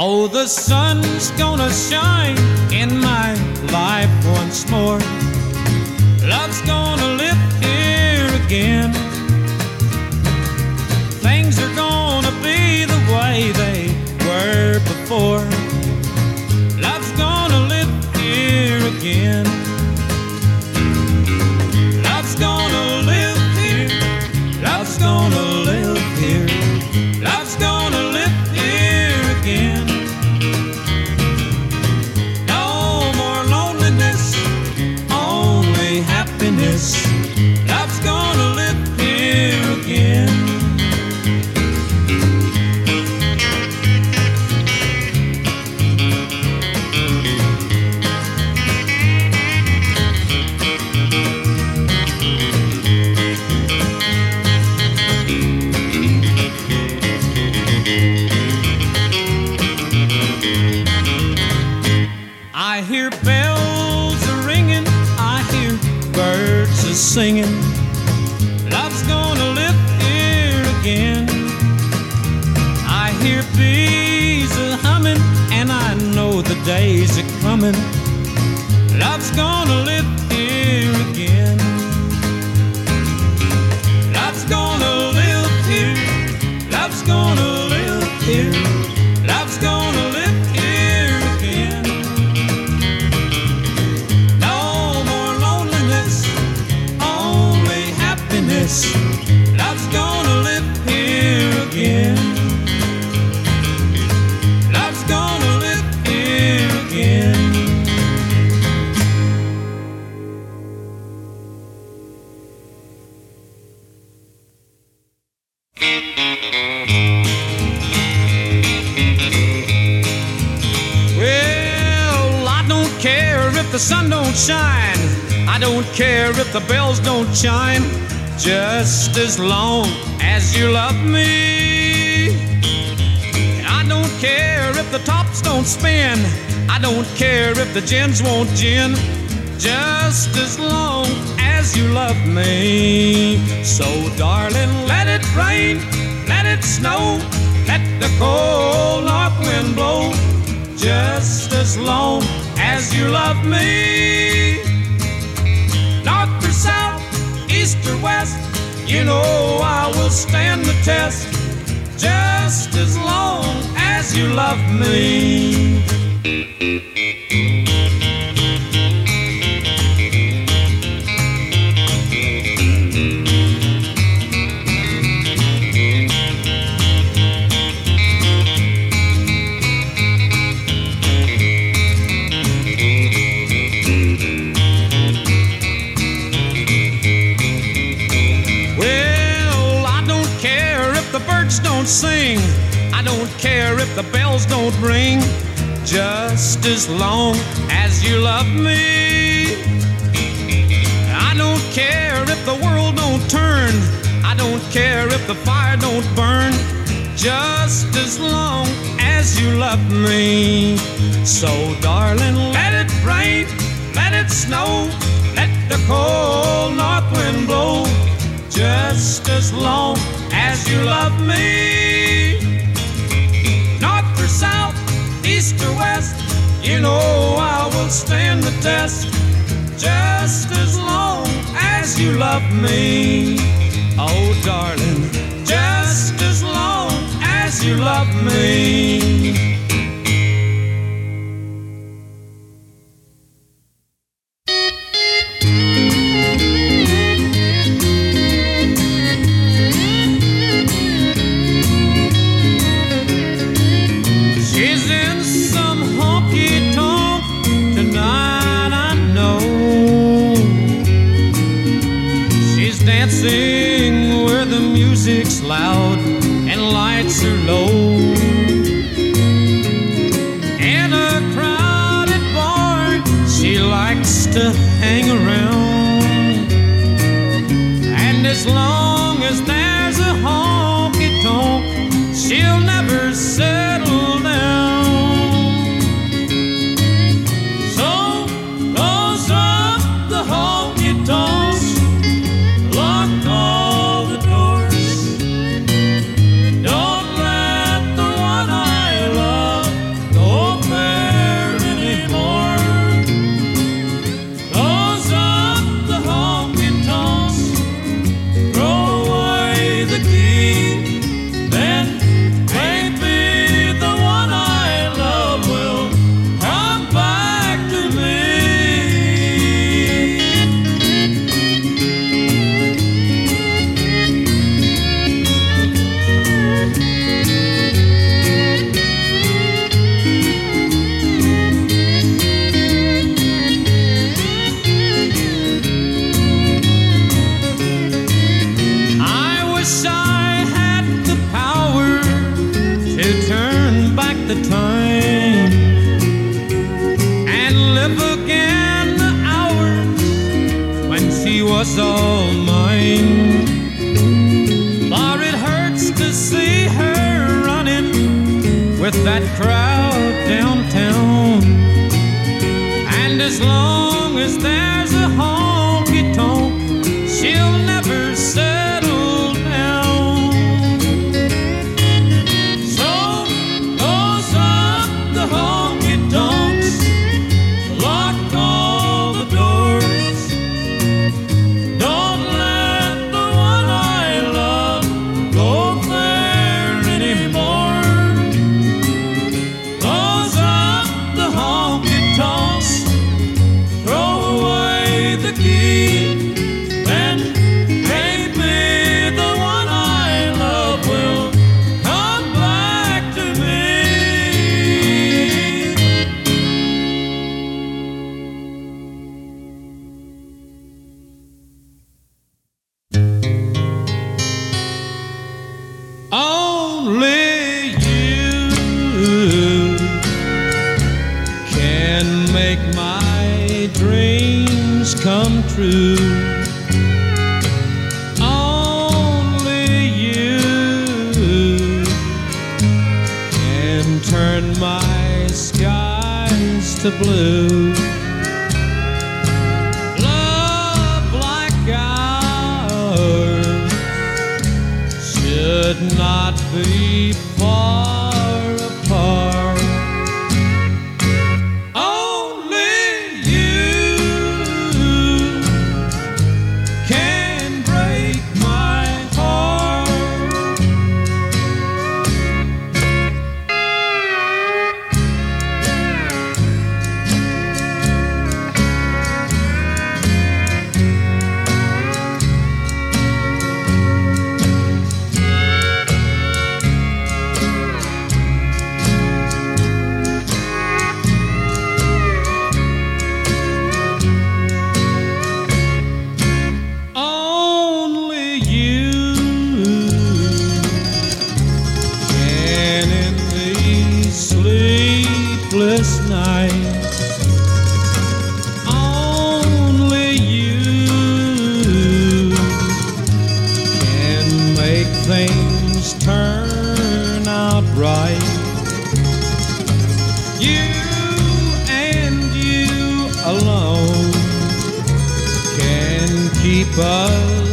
Oh, the sun's gonna shine in my life once more. Love's gonna live here again. Things are gonna be the way they were before. just as long as you love me. I don't care if the tops don't spin, I don't care if the gins won't gin, just as long as you love me. So, darling, let it rain, let it snow, let the cold north wind blow, just as long as you love me. east to west. You know I will stand the test just as long as you love me. don't sing. I don't care if the bells don't ring. Just as long as you love me. I don't care if the world don't turn. I don't care if the fire don't burn. Just as long as you love me. So, darling, let it rain, let it snow, let the cold north wind blow. Just as long as you love me. North or south, east or west, you know I will stand the test just as long as you love me. Oh, darling, just as long as you love me. As long as there's a honky tonk, she'll never say. make my dreams come true. Only you can turn my skies to blue. Love like ours should not be. goodbye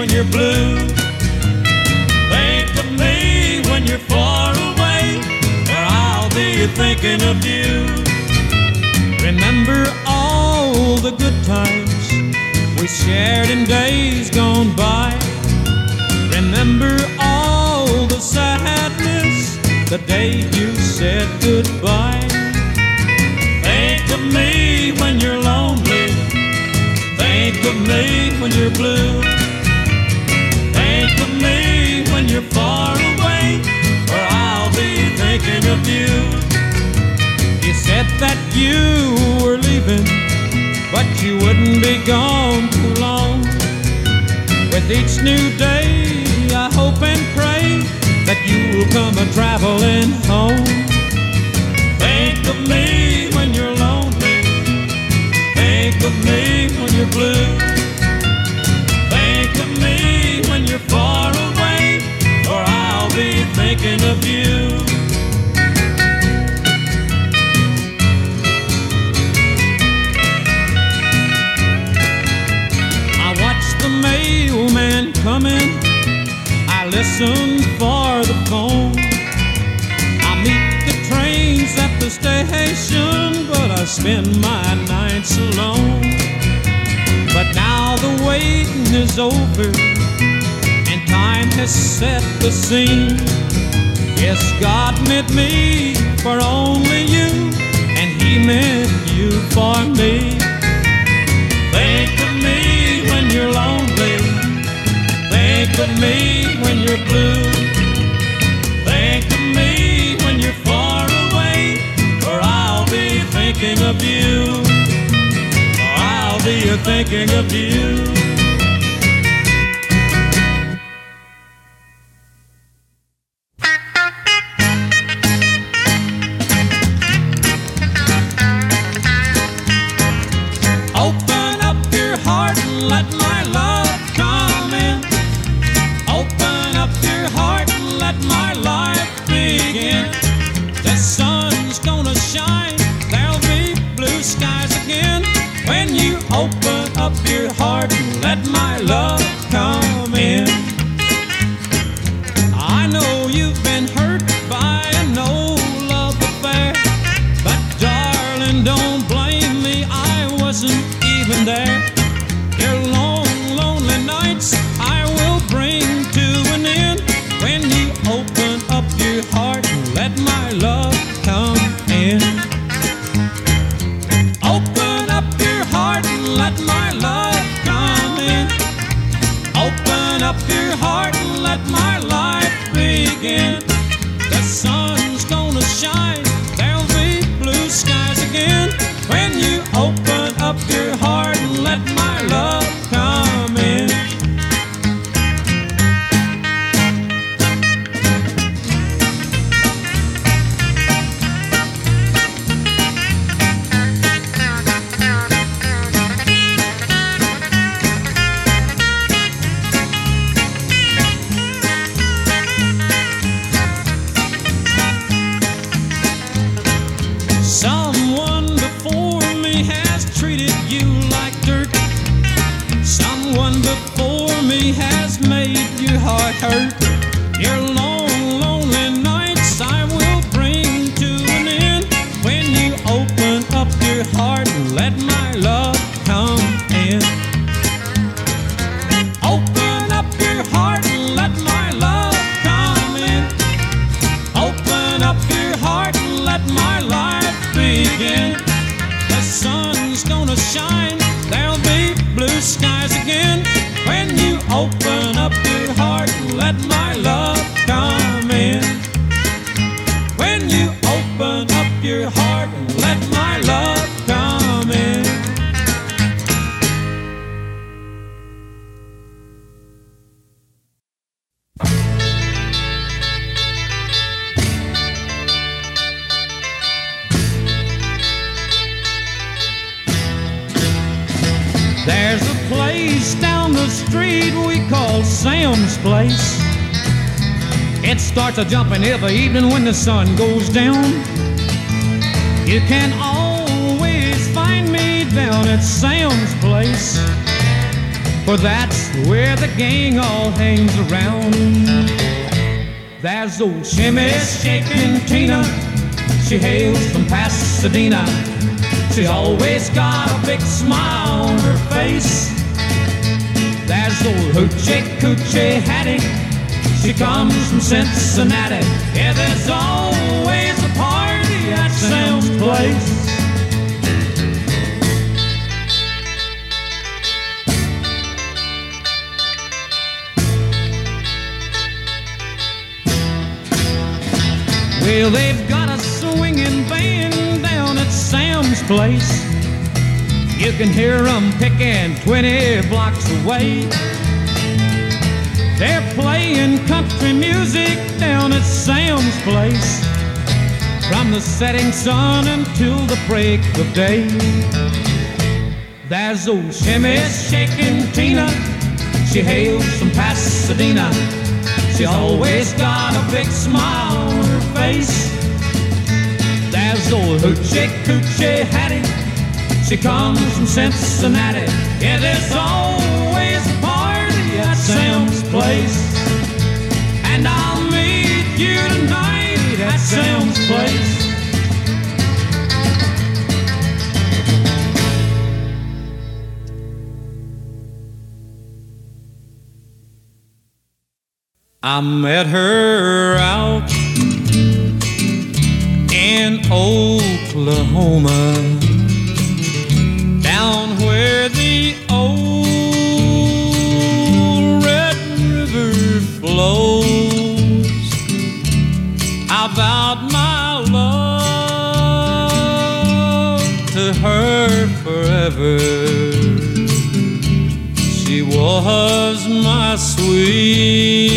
when you're blue. Think of me when you're far away, or I'll be thinking of you. Remember all the good times we shared in days gone by. Remember all the sadness the day you said goodbye. Think of me when you're lonely. Think of me when you're blue. thinking of you. You said that you were leaving, but you wouldn't be gone too long. With each new day, I hope and pray that you will come a traveling home. Think of me when you're lonely. Think of me when you're blue. Think of me when you're far away, or I'll be thinking of you. coming. I listen for the phone. I meet the trains at the station, but I spend my nights alone. But now the waiting is over, and time has set the scene. Yes, God meant me for only you, and He meant you for me. me when you're blue. Think of me when you're far away, or I'll be thinking of you. I'll be thinking of you. open up your heart There's a place down the street we call Sam's Place. It starts a jumping every evening when the sun goes down. You can always find me down at Sam's Place, for that's where the gang all hangs around. There's old Shimmy shaking Tina, she hails from Pasadena. She's always got a big smile on her face. There's old Hoochie Coochie Hattie. She comes from Cincinnati. Yeah, there's always a party at Sam's place. Well, they've got a swinging band Sam's place. You can hear them picking 20 blocks away. They're playing country music down at Sam's place. From the setting sun until the break of day. There's old Shimmy shaking Tina. She hails from Pasadena. She always got a big smile on her face has Hoochie Coochie Hattie. She comes from Cincinnati. Yeah, there's always a party at Sam's place. And I'll meet you tonight at Sam's place. I met her out Oklahoma, down where the old Red River flows. I vowed my love to her forever. She was my sweet,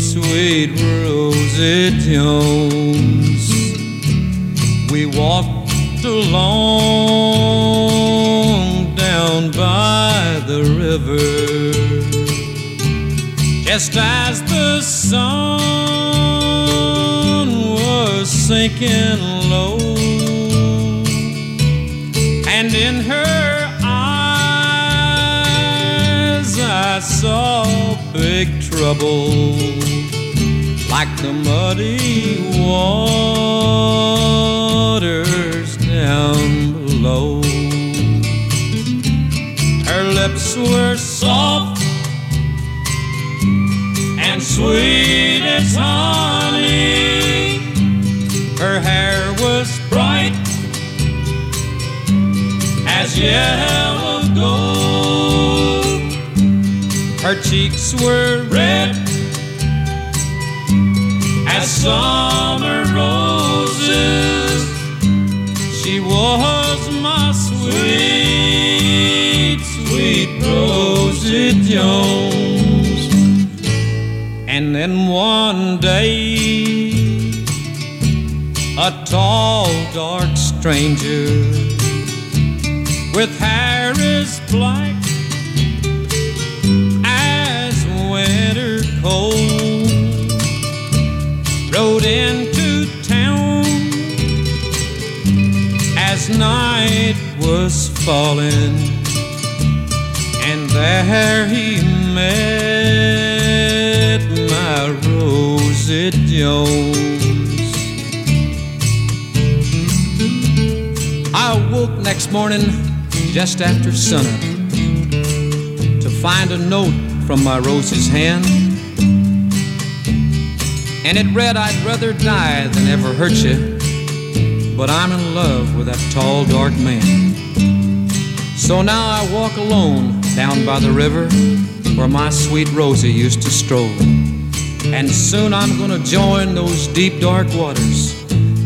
sweet Rosie Jones walked along down by the river, just as the sun was sinking low, and in her eyes I saw big trouble like the muddy waters down below. Her lips were soft and sweet as honey. Her hair was bright as yellow gold. Her cheeks were red summer roses. She was my sweet, sweet Rosie Jones. And then one day, a tall, dark stranger with hair. was falling, and there he met my Rosie Jones. I woke next morning just after sunup to find a note from my Rosie's hand. And it read, I'd rather die than ever hurt you. But I'm in love with that tall, dark man. So now I walk alone down by the river where my sweet Rosie used to stroll. And soon I'm gonna join those deep, dark waters,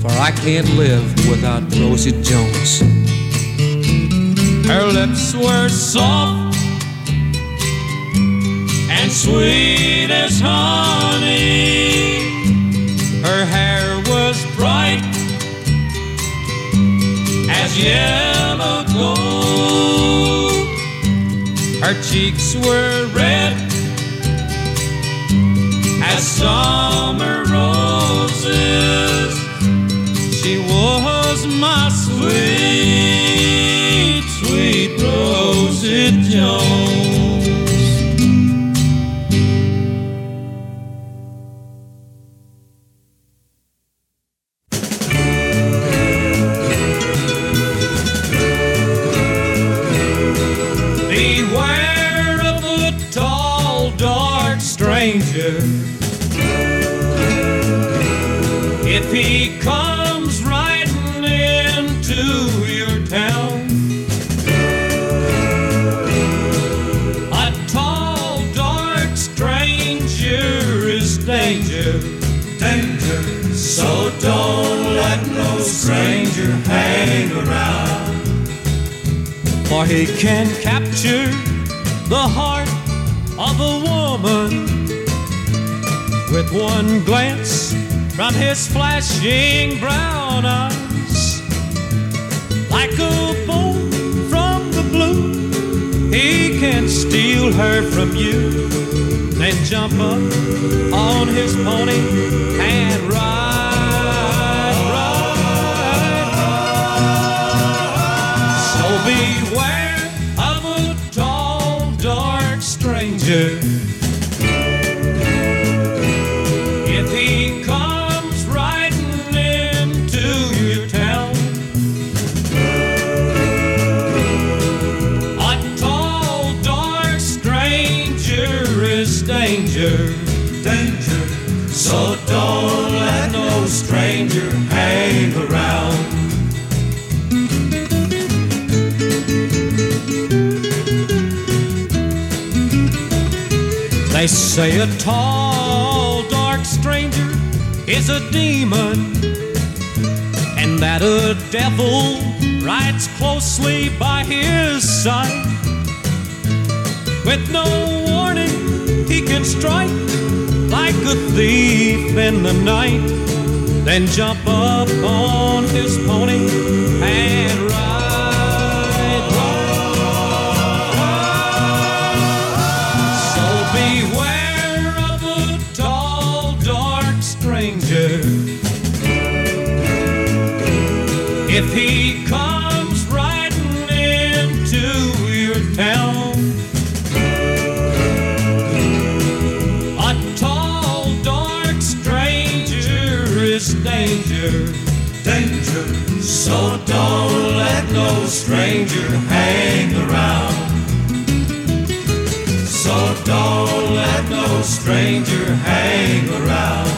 for I can't live without Rosie Jones. Her lips were soft and sweet as honey. Her hair was bright as yellow gold. Her cheeks were red as summer roses. She was my sweet, sweet Rosie Jones. he comes riding into your town. A tall, dark stranger is danger, danger. So don't let no stranger hang around. For he can capture the heart of a woman with one glance from his flashing brown eyes. Like a bolt from the blue, he can steal her from you. Then jump up on his pony and ride, ride, ride. So beware of a tall, dark stranger They say a tall, dark stranger is a demon, and that a devil rides closely by his side. With no warning, he can strike like a thief in the night, then jump up on his pony and danger, danger. So don't let no stranger hang around. So don't let no stranger hang around.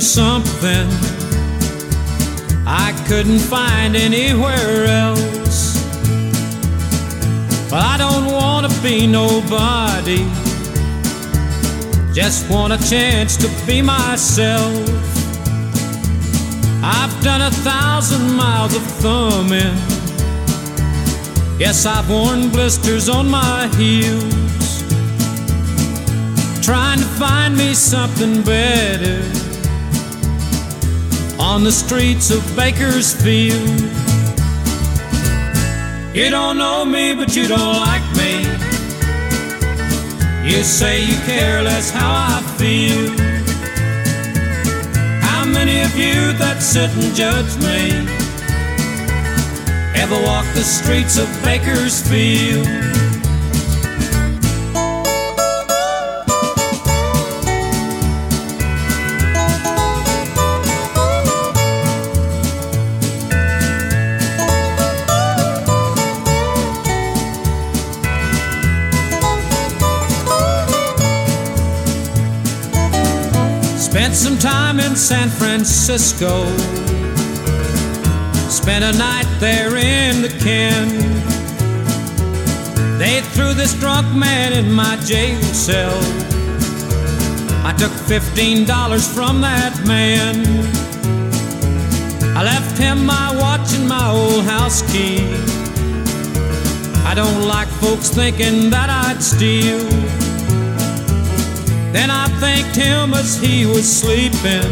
for something I couldn't find anywhere else. Well, I don't want to be nobody, just want a chance to be myself. I've done a thousand miles of thumbing. Yes, I've worn blisters on my heels trying to find me something better on the streets of Bakersfield. You don't know me, but you don't like me. You say you care less how I feel. How many of you that sit and judge me ever walk the streets of Bakersfield? time in San Francisco. Spent a night there in the ken. They threw this drunk man in my jail cell. I took $15 from that man. I left him my watch and my old house key. I don't like folks thinking that I'd steal. Then I thanked him as he was sleeping,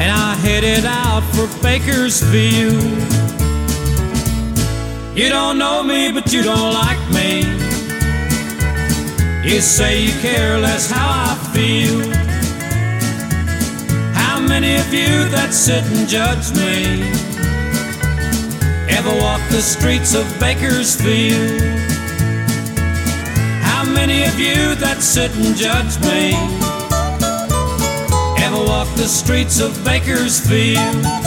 and I headed out for Bakersfield. You don't know me, but you don't like me. You say you care less how I feel. How many of you that sit and judge me ever walk the streets of Bakersfield? many of you that sit and judge me ever walk the streets of Bakersfield?